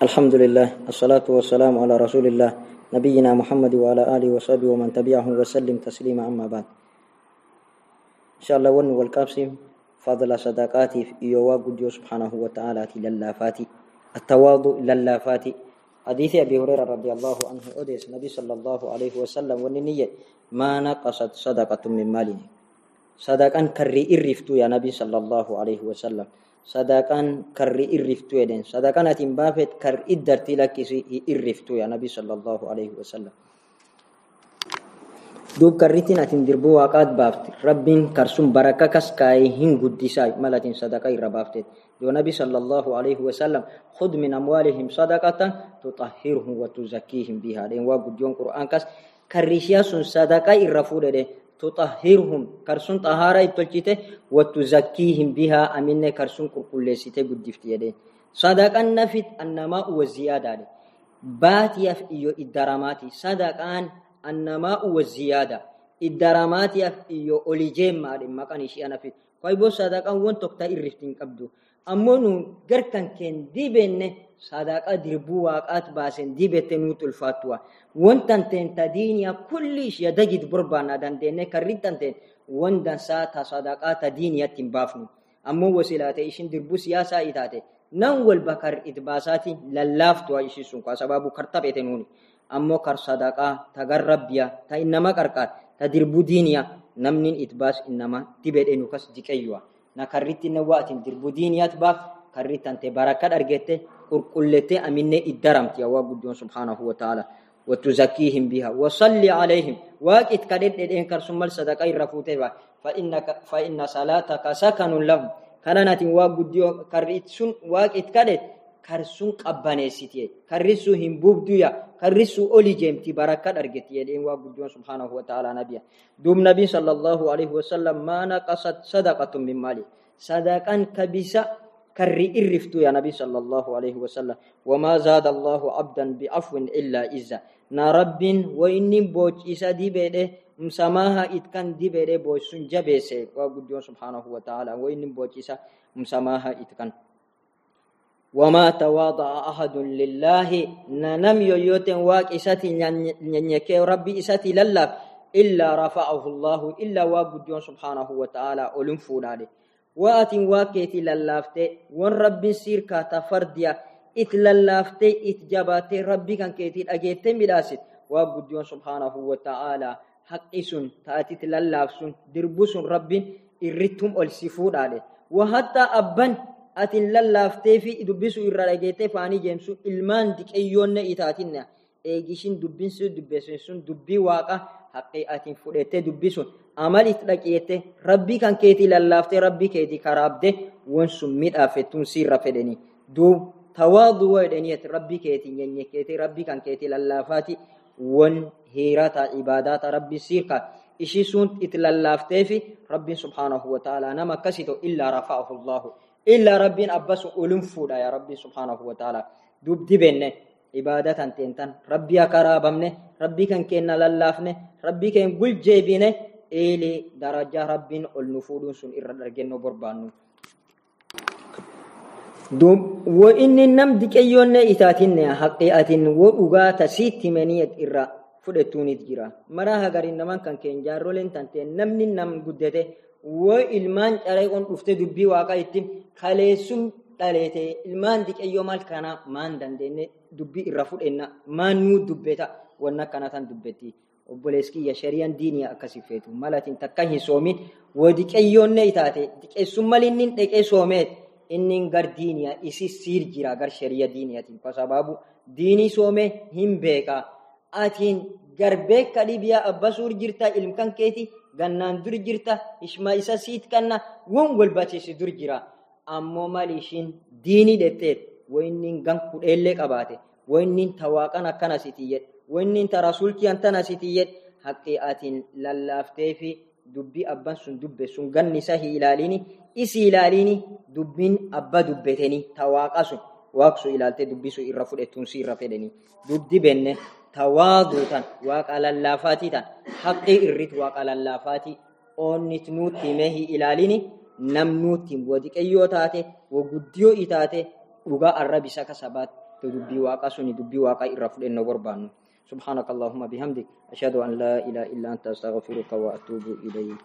الحمد لله الصلاة والسلام على رسول الله نبينا محمد وعلى آله وصحبه ومن تبعه وسلم تسليما أما بعد إن شاء الله ون والكابسم فضل صداقاتي في قديو سبحانه وتعالى للافاتي التواضع للافاتي حديث أبي هريرة رضي الله عنه أديس النبي صلى الله عليه وسلم ونية ما نقصت صدقة من ماله صدقا كري إرفتو يا نبي صلى الله عليه وسلم sadaqaan karri irriftu jedhen sadaqaan atiin baafet kar iddartii lakkisi irriftu yaa nabi sallallahu alaihi wasallam duub karritiin atin dirbuu waaqaat baafte rabbiin karsun baraka kas kaayee hin guddisaa malatin sadaqa irra baaftet yoo nabi sallallahu alaihi wasallam khud min amwaalihim sadaqatan tutahhirhum wa tuzakkiihim bihaa dheen waa guddiyoon qur'aan kas karrishiyaa sun sadaqa irra fuudhedhe تطهرهم. كرسون طهارة تلجته وتزكيهم بها. أمين كرسون كل سيته قدفت يدين صدق النفت النماء والزيادة باتي في إيو صدق أن النماء والزيادة الدرامات في إيو أوليجيم مالي ما كان أنا في كويبو صدق أن وان تقتا إرفتين قبدو أمو نو غركن كن دي صدقة دربو واقات باسن دي بتنوت الفاتوة. وانتن تن تدينيا كلش يدجد بربانا دان دينه كريتن تن وندن ساتا صدقة تدينيا تنبافنو أمو وسيلات إيشن دربو سياسة إتاتي نن والبكر إتباساتي للافتوا إيشي سنقا سبابو كرتب إتنوني أمو كر صدقة تقرب بيا تا إنما كركات تدربو دينيا نمنين إتباس إنما تبت كس ديكيوا نكريت نوات دربو دينيا تباف كريت أنت بركات أرجته قرقلته أمين إدرمت يا وجود سبحانه وتعالى وتزكيهم بها وصلي عليهم. واكت كدد دين كرسم الصدقه الرفوته فإنك فإن صلاتك سكن لهم. كانت وجود كريت سن واكت كدد كرسون قبانيسيتي كرسو هم بوبدويا كرسو أولي جيمتي بركات أرجتي. دين وجود سبحانه وتعالى نبي دوم نبي صلى الله عليه وسلم ما نقصت صدقة من مالي. صدقا كبيسة كري إرفتو يا نبي صلى الله عليه وسلم. وما زاد الله عبدا بعفو إلا إذا. نرب وإني بوج إسا دي بيده مساماها إتكان دي بيده بوج سنجبسي وقديو سبحانه وتعالى. وإني بوج إسا مساماها إتكان وما تواضع أحد لله. ننم يوتن واك إساتي نيكي ربي إساتي لله إلا رفعه الله. إلا وقديو سبحانه وتعالى. أولم فولاني waatin waa keeti lallaaftee wan rabbin siirkaa ta fardiya it lallaaftee it jabaatee rabbi kan keetii dhageettee midhaasit waa guddiyoon subhaanahu wa ta'aalaa haqqi sun ta'atit lallaafsun dirbu sun rabbin irrittum ol si fuudhaadhe wa hattaa abban atin lallaaftee fi dubbisu irra eegishin dubbinsu dubbeessun sun dubbii waaqa haqqi atin fudhettee dubbisun amal itti dhaqeette rabbii kan keetii lallaaftee rabbii keetii karaabde wan sun midhaafettuun siirra fedhanii duub tawaaduu jedhaniiti rabbii keetii nyenyekeetii rabbii kan keetii lallaafaati wan heerata ibaadaata rabbii siirka ishii sun itti lallaaftee fi rabbiin subhaanahu wa ta'ala nama akkasito illaa rafa'ahu allahu illaa rabbiin abbasu ulun fuudha yaa rabbiin subhaanahu wa ta'ala duub dibenne ibaadatan teentan rabbii akaraabamne rabbii kan keenna lallaafne rabbii keen guljeebine eelee darajaa rabbiin ol nu fuudhuun sun irra dargennoo barbaannu. wo inni nam diqeyyoonne itaatinne haqqee atin wo dhugaa tasiitti manii irra fudhettuunit jira maraa hagarin naman kan keen jaarroleen tante namni nam guddate wo ilmaan careeqon dhufte dubbii waaqa itti kaleessum dhaleete ilmaan diqeyyoo maal kana maan dandeenye dubbii irra fudhenna maan nuu dubbeta wanna akkanatan dubbetti obboleeskiyya shari'aan diinii akkasii feetu malatiin takka hin soomin wo diqeyyoonne itaate diqeessum malinni dheqee soomeet inni gar diiniya isi siir jira gar shari'a diiniyatiin sababu diinii soome hin beeka atiin gar beeka dhibiyaa abba suur jirta ilmkan keeti gannaan dur jirta ishma isa siit kanna won golbachiisi dur jira ammoo mal ishiin diinii dhetteet woinnin gan kudheellee qabaate. Woinnin tawaaqan akkana sitiyye woinnin ta rasuulkiyan tana sitiyye haqqi atiin lallaaftee fi dubbii abban sun dubbe. Sun ganni isa hi ilaalini isi ilaalini dubbiin abba dubbeteni tawaaqa sun. Waaqsu ilaaltee dubbisu irra fudhettuun si irra fedheni. Dubdi benne tawaaduutan waaqa lallaafaatii tan haqqii irrit waaqa lallaafaatii oonnit nuutti himee hi ilaalini nam nuutti wadiqeyyoo taate waguddiyoo itaate dhugaa arrabisa kasabaat تدبي واقع سني دبي واقع إرفل إنه وربان سبحانك اللهم بحمدك أشهد أن لا إله إلا أنت أستغفرك وأتوب إليك